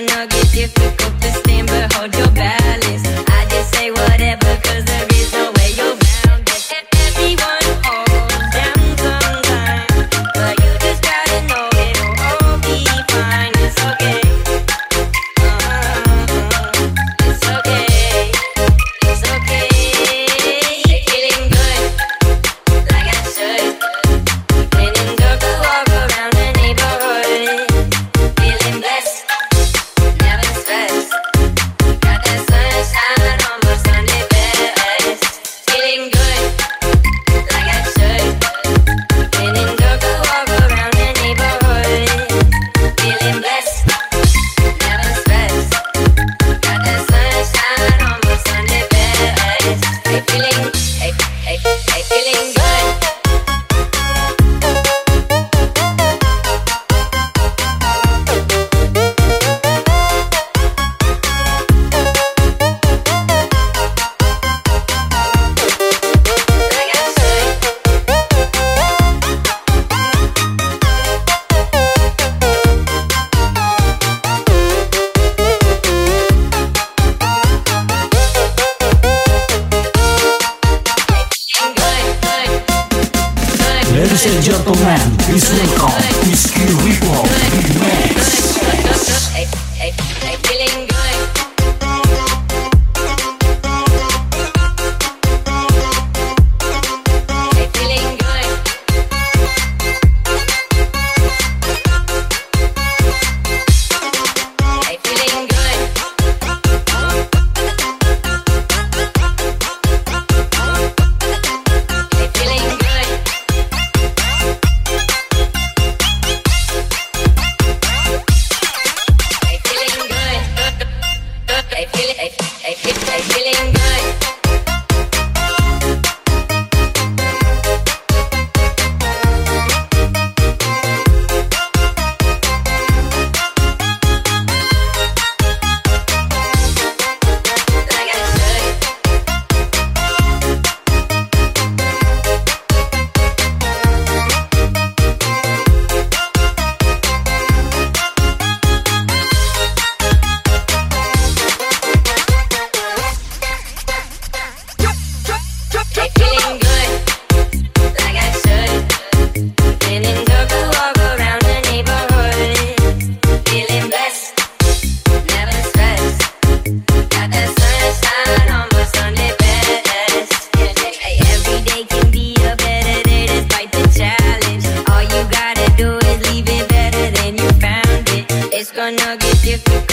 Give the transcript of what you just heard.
wanna get difficult. And welcome Whiskey Ripple Remix. Hey, hey, hey. gonna get difficult